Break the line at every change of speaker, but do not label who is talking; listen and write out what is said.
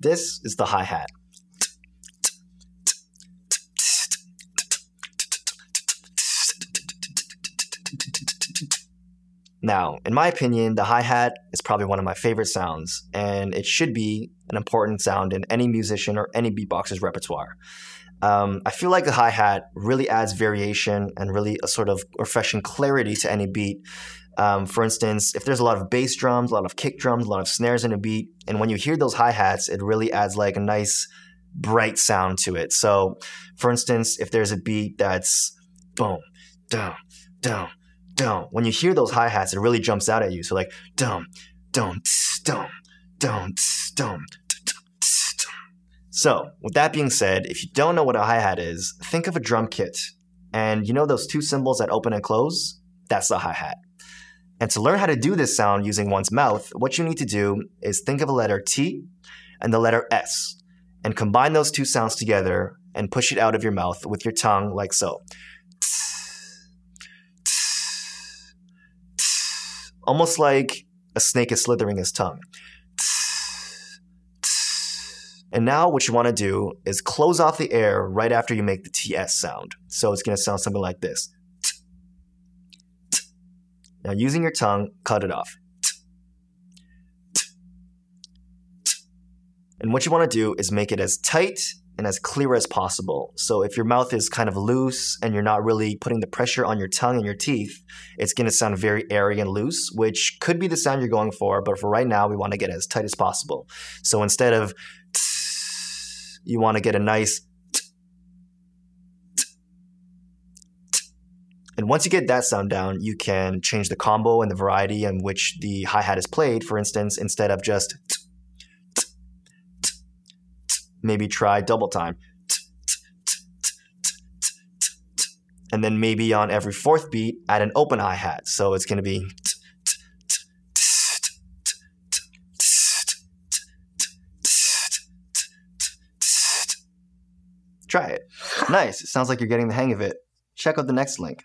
This is the hi hat. Now, in my opinion, the hi hat is probably one of my favorite sounds, and it should be an important sound in any musician or any beatboxer's repertoire. Um, I feel like the hi hat really adds variation and really a sort of refreshing clarity to any beat. Um, for instance, if there's a lot of bass drums, a lot of kick drums, a lot of snares in a beat, and when you hear those hi hats, it really adds like a nice bright sound to it. So, for instance, if there's a beat that's boom, down, down, down, when you hear those hi hats, it really jumps out at you. So, like, dum, dum, dum, dum, dum. So, with that being said, if you don't know what a hi hat is, think of a drum kit. And you know those two cymbals that open and close? That's the hi hat. And to learn how to do this sound using one's mouth, what you need to do is think of a letter T and the letter S and combine those two sounds together and push it out of your mouth with your tongue like so. Almost like a snake is slithering his tongue. And now what you want to do is close off the air right after you make the TS sound. So it's going to sound something like this. Now using your tongue, cut it off. And what you want to do is make it as tight and as clear as possible. So if your mouth is kind of loose and you're not really putting the pressure on your tongue and your teeth, it's going to sound very airy and loose, which could be the sound you're going for, but for right now, we want to get as tight as possible. So instead of you want to get a nice And once you get that sound down, you can change the combo and the variety in which the hi hat is played. For instance, instead of just maybe try double time. And then maybe on every fourth beat, add an open hi hat. So it's going to be. Try it. Nice. It sounds like you're getting the hang of it check out the next link.